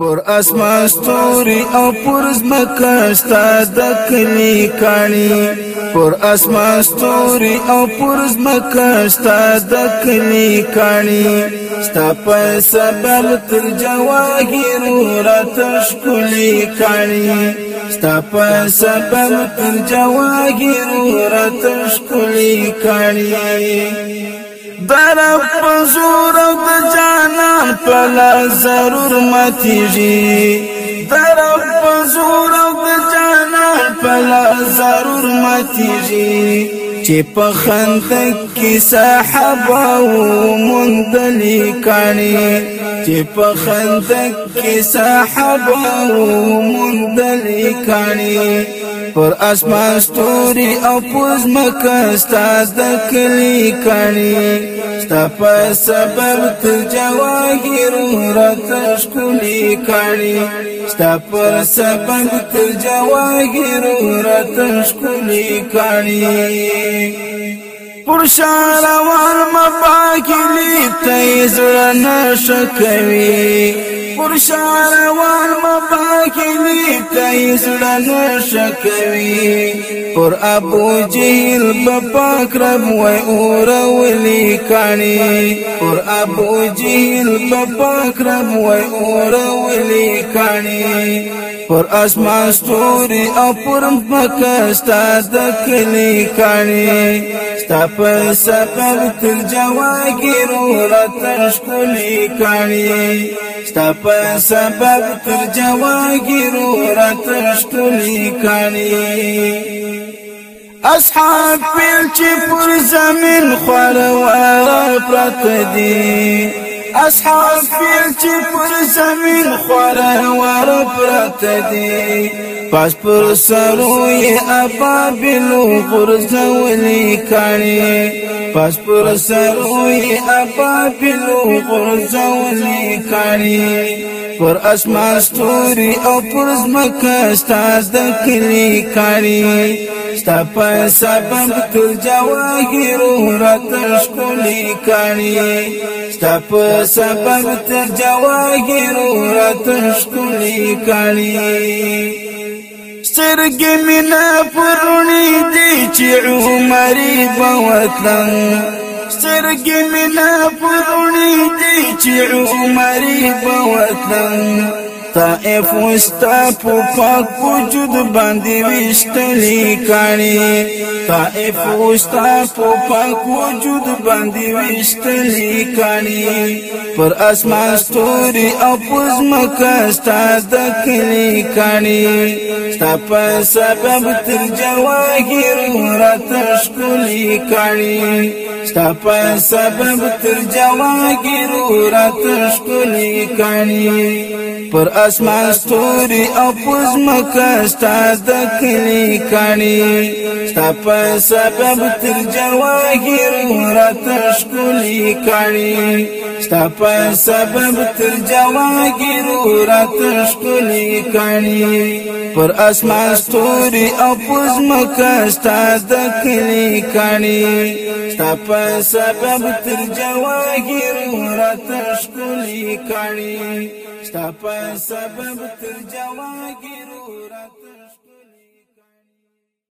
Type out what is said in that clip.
پر اسمان ستوري او پر زمکه ستاد کلی کانی پر اسمان ستوري او پر زمکه ستاد کلی کانی ستا په سبل تر جواهر راتش کلی کانی ستا په سبل تر جواهر راتش کلی کانی درب پزور د جانان پلا ضرور متیږي درب پزور د جانان پلا ضرور متیږي چې په خندق کې صحابه مندلي کړي چې په خندق کې صحابه مندلي کړي پر اسمان ستوري او پوز مکه استاد کلی کړي ستا په سبب ته جواهر راتش کلی کړي ستا پر سبب ته جواهر راتش کلی کړي پرشا روان مباکلی تیز رنش کوي پر شاروان مباکی دی تیز لن شکوی پر ابو جهل بپاک رب وی اورا ولی کانی پر ابو جهل بپاک رب وی اورا ولی کانی پر اسمان ستوري او پر مکه ستاد کلی کانی ستا په سفر تر جواګیرو راتش کلی کانی ستا په سفر تر جواګیرو راتش کلی کانی اصحاب پیل چې پر زمین خوروا پرت دی اصحاب پیل چې پر زمین خوره وره پرت دی پس پر سرو یې ابابلو غرزولې کړي پس پر سرو یې ابابلو غرزولې کړي پر اسمان ستوري او پر زمکه ستاز د کلی کاری ستا په سبب کل جواهر راتش کولی کړي ستا په سبب تر جواهر راتش کولی کړي سرګ مینا پرونی دی چې عمر بوتلم سرګ مینا پرونی دی چې عمر بوتلم طائف وستا په پاک وجود باندې وشتلې کړي طائف وستا په پاک وجود باندې وشتلې کړي پر اسمان ستوري او پزما کا ستا د کلی کړي ستا په سبب تر جواهر راتش کلی کړي ستا په سبب تر جواهر راتش کلی کړي پر اسمان ستوري او پزما کستا د کلی کانی ستا په سبب تر جواهر رات شکلی کانی ستا په سبب تر جواهر رات شکلی کانی پر اسمان ستوري او پزما کستا د کلی کانی ستا په سبب تر جواهر دومره تشکلی کړي ستا په سبب تر جواګیرو راته